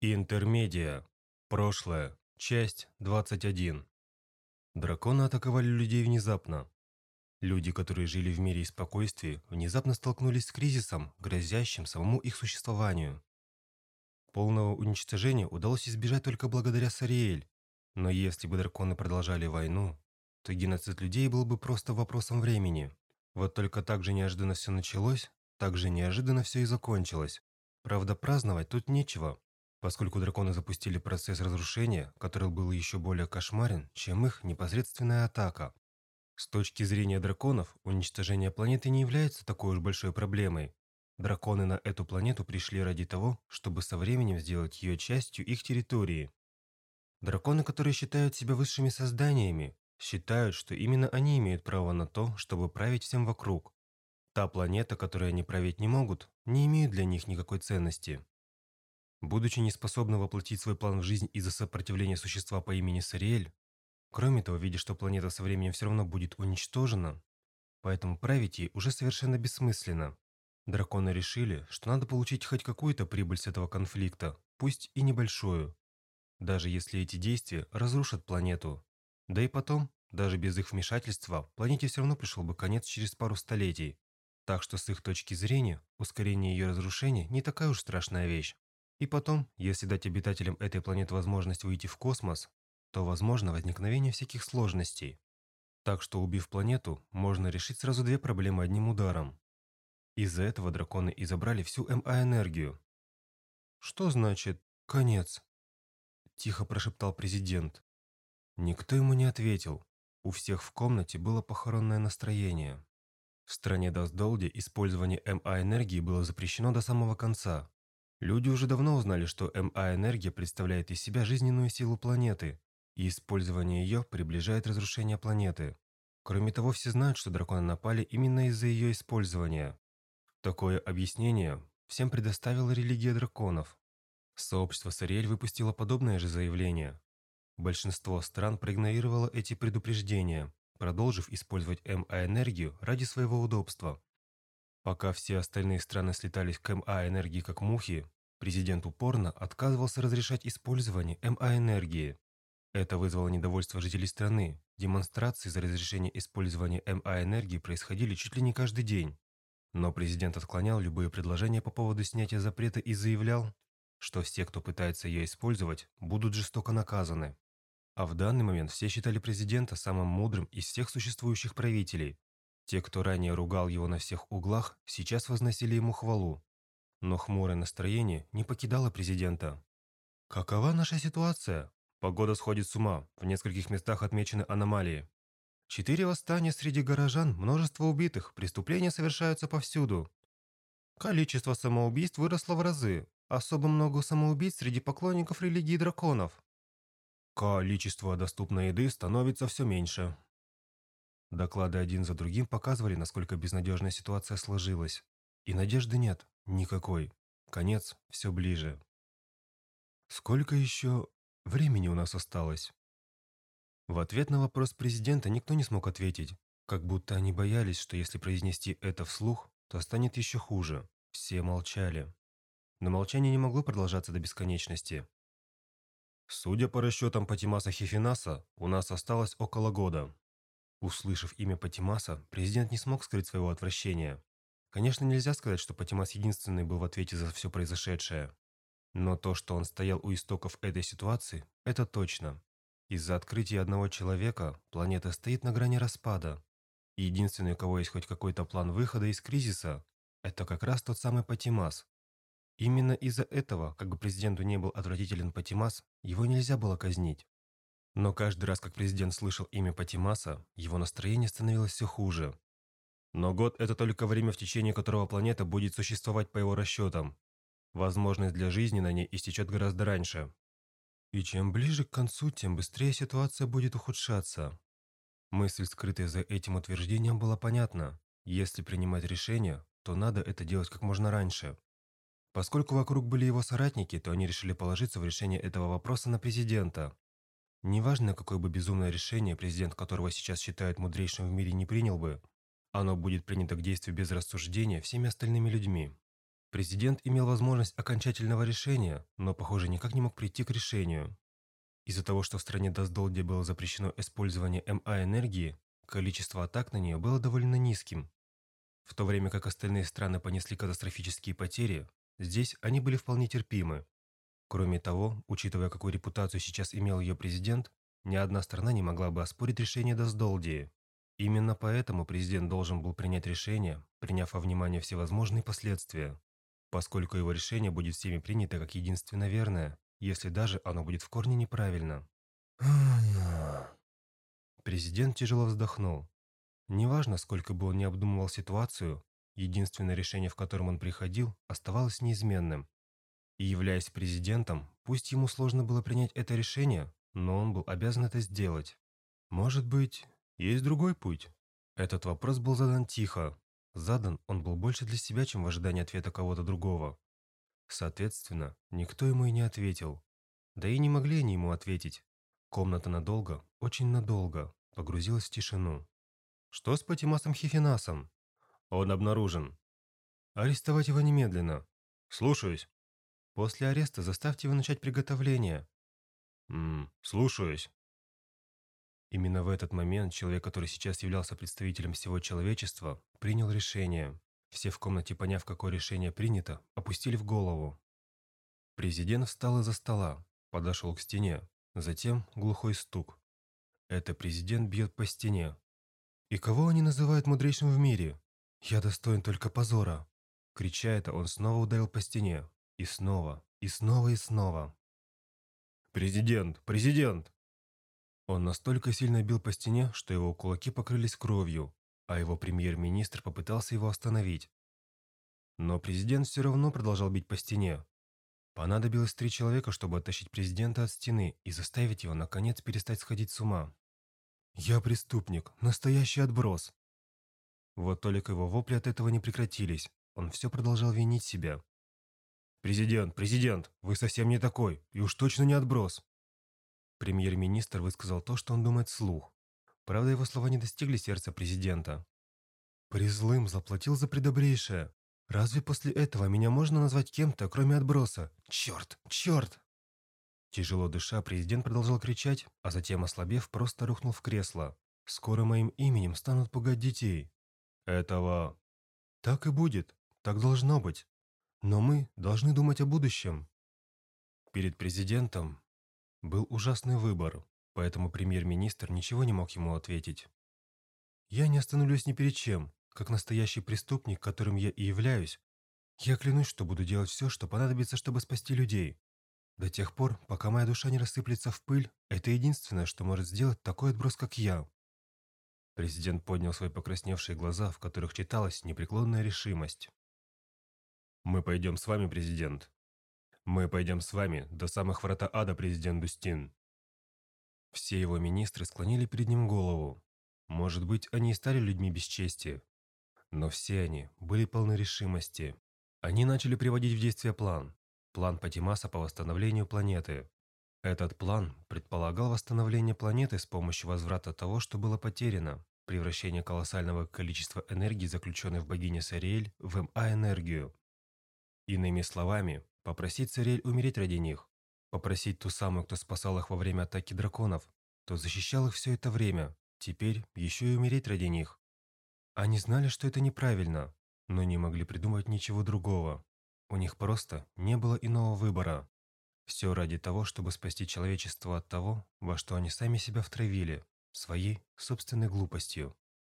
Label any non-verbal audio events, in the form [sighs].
Интермедиа. Прошлое. Часть 21. Драконы атаковали людей внезапно. Люди, которые жили в мире и спокойствии, внезапно столкнулись с кризисом, грозящим самому их существованию. Полного уничтожения удалось избежать только благодаря Сариэль. Но если бы драконы продолжали войну, то геноцид людей был бы просто вопросом времени. Вот только так же неожиданно все началось, так же неожиданно все и закончилось. Правда, праздновать тут нечего, поскольку драконы запустили процесс разрушения, который был еще более кошмарен, чем их непосредственная атака. С точки зрения драконов, уничтожение планеты не является такой уж большой проблемой. Драконы на эту планету пришли ради того, чтобы со временем сделать ее частью их территории. Драконы, которые считают себя высшими созданиями, считают, что именно они имеют право на то, чтобы править всем вокруг. Та планета, которую они править не могут, не имеет для них никакой ценности. Будучи неспособным воплотить свой план в жизнь из-за сопротивления существа по имени Сариэль, кроме того, видя, что планета со временем все равно будет уничтожена, поэтому править ей уже совершенно бессмысленно. Драконы решили, что надо получить хоть какую-то прибыль с этого конфликта, пусть и небольшую, даже если эти действия разрушат планету. Да и потом, даже без их вмешательства, планете все равно пришел бы конец через пару столетий. Так что с их точки зрения, ускорение ее разрушения не такая уж страшная вещь. И потом, если дать обитателям этой планеты возможность выйти в космос, то возможно возникновение всяких сложностей. Так что, убив планету, можно решить сразу две проблемы одним ударом. Из-за этого драконы и забрали всю МА-энергию. «Что значит «конец»?» – тихо прошептал президент. Никто ему не ответил. У всех в комнате было похоронное настроение. В стране Даздолде использование МА-энергии было запрещено до самого конца. Люди уже давно узнали, что МА-энергия представляет из себя жизненную силу планеты, и использование ее приближает разрушение планеты. Кроме того, все знают, что драконы напали именно из-за ее использования. Такое объяснение всем предоставила религия драконов. Сообщество Сариэль выпустило подобное же заявление. Большинство стран проигнорировало эти предупреждения, продолжив использовать МА-энергию ради своего удобства. Пока все остальные страны слетались к МА-энергии как мухи, президент упорно отказывался разрешать использование МА-энергии. Это вызвало недовольство жителей страны. Демонстрации за разрешение использования МА-энергии происходили чуть ли не каждый день. Но президент отклонял любые предложения по поводу снятия запрета и заявлял, что все, кто пытается ее использовать, будут жестоко наказаны. А в данный момент все считали президента самым мудрым из всех существующих правителей, те, кто ранее ругал его на всех углах, сейчас возносили ему хвалу. Но хмурое настроение не покидало президента. «Какова наша ситуация? Погода сходит с ума, в нескольких местах отмечены аномалии. Четыре восстания среди горожан, множество убитых, преступления совершаются повсюду. Количество самоубийств выросло в разы, особо много самоубийц среди поклонников религии драконов. Количество доступной еды становится все меньше. Доклады один за другим показывали, насколько безнадежная ситуация сложилась. И надежды нет, никакой. Конец все ближе. Сколько еще времени у нас осталось? В ответ на вопрос президента никто не смог ответить, как будто они боялись, что если произнести это вслух, то станет еще хуже. Все молчали. Но молчание не могло продолжаться до бесконечности. Судя по расчетам Патимаса Хефинаса, у нас осталось около года. Услышав имя Патимаса, президент не смог скрыть своего отвращения. Конечно, нельзя сказать, что Патимас единственный был в ответе за все произошедшее. Но то, что он стоял у истоков этой ситуации, это точно. Из-за открытия одного человека планета стоит на грани распада. И единственный, у кого есть хоть какой-то план выхода из кризиса, это как раз тот самый Патимас. Именно из-за этого, как бы президенту не был отвратителен Патимас, его нельзя было казнить. Но каждый раз, как президент слышал имя Патимаса, его настроение становилось все хуже. Но год – это только время, в течение которого планета будет существовать по его расчетам. Возможность для жизни на ней истечет гораздо раньше. И чем ближе к концу, тем быстрее ситуация будет ухудшаться. Мысль, скрытая за этим утверждением, была понятна. Если принимать решение, то надо это делать как можно раньше. Поскольку вокруг были его соратники, то они решили положиться в решение этого вопроса на президента. Неважно, какое бы безумное решение президент, которого сейчас считают мудрейшим в мире, не принял бы, оно будет принято к действию без рассуждения всеми остальными людьми. Президент имел возможность окончательного решения, но, похоже, никак не мог прийти к решению. Из-за того, что в стране Доздолде было запрещено использование МА-энергии, количество атак на нее было довольно низким. В то время как остальные страны понесли катастрофические потери, здесь они были вполне терпимы. Кроме того, учитывая, какую репутацию сейчас имел ее президент, ни одна страна не могла бы оспорить решение Доздолдии. Именно поэтому президент должен был принять решение, приняв во внимание всевозможные последствия, поскольку его решение будет всеми принято как единственно верное, если даже оно будет в корне неправильно. [sighs] Президент тяжело вздохнул. Неважно, сколько бы он ни обдумывал ситуацию, единственное решение, в котором он приходил, оставалось неизменным. И являясь президентом, пусть ему сложно было принять это решение, но он был обязан это сделать. Может быть, есть другой путь? Этот вопрос был задан тихо. Задан он был больше для себя, чем в ожидании ответа кого-то другого. Соответственно, никто ему и не ответил. Да и не могли они ему ответить. Комната надолго, очень надолго, погрузилась в тишину. Что с Патимасом Хифинасом? Он обнаружен. Арестовать его немедленно. Слушаюсь. После ареста заставьте его начать приготовление. Ммм, слушаюсь. Именно в этот момент человек, который сейчас являлся представителем всего человечества, принял решение. Все в комнате, поняв, какое решение принято, опустили в голову. Президент встал из-за стола, подошел к стене, затем глухой стук. Это президент бьет по стене. И кого они называют мудрейшим в мире? Я достоин только позора. Крича это, он снова ударил по стене. И снова, и снова, и снова. «Президент! Президент!» Он настолько сильно бил по стене, что его кулаки покрылись кровью, а его премьер-министр попытался его остановить. Но президент все равно продолжал бить по стене. Понадобилось три человека, чтобы оттащить президента от стены и заставить его, наконец, перестать сходить с ума. «Я преступник, настоящий отброс!» Вот только его вопли от этого не прекратились. Он все продолжал винить себя. «Президент, президент, вы совсем не такой, и уж точно не отброс!» Премьер-министр высказал то, что он думает вслух. Правда, его слова не достигли сердца президента. «Призлым заплатил за предобрейшее. Разве после этого меня можно назвать кем-то, кроме отброса? Черт! Черт!» Тяжело дыша, президент продолжал кричать, а затем, ослабев, просто рухнул в кресло. «Скоро моим именем станут пугать детей». «Этого...» «Так и будет. Так должно быть. Но мы должны думать о будущем». Перед президентом был ужасный выбор, поэтому премьер-министр ничего не мог ему ответить. «Я не остановлюсь ни перед чем. Как настоящий преступник, которым я и являюсь, я клянусь, что буду делать все, что понадобится, чтобы спасти людей. До тех пор, пока моя душа не рассыплется в пыль, это единственное, что может сделать такой отброс, как я». Президент поднял свои покрасневшие глаза, в которых читалась непреклонная решимость. «Мы пойдем с вами, президент», мы пойдем с вами до самых врата ада, президент Дустин. Все его министры склонили перед ним голову. Может быть, они и стали людьми бесчестия. Но все они были полны решимости. Они начали приводить в действие план. План Патимаса по восстановлению планеты. Этот план предполагал восстановление планеты с помощью возврата того, что было потеряно, превращение колоссального количества энергии, заключенной в богине Сариэль, в МА-энергию. Иными словами, Попросить Царель умереть ради них. Попросить ту самую, кто спасал их во время атаки драконов, кто защищал их все это время, теперь еще и умереть ради них. Они знали, что это неправильно, но не могли придумать ничего другого. У них просто не было иного выбора. Все ради того, чтобы спасти человечество от того, во что они сами себя втравили, своей собственной глупостью.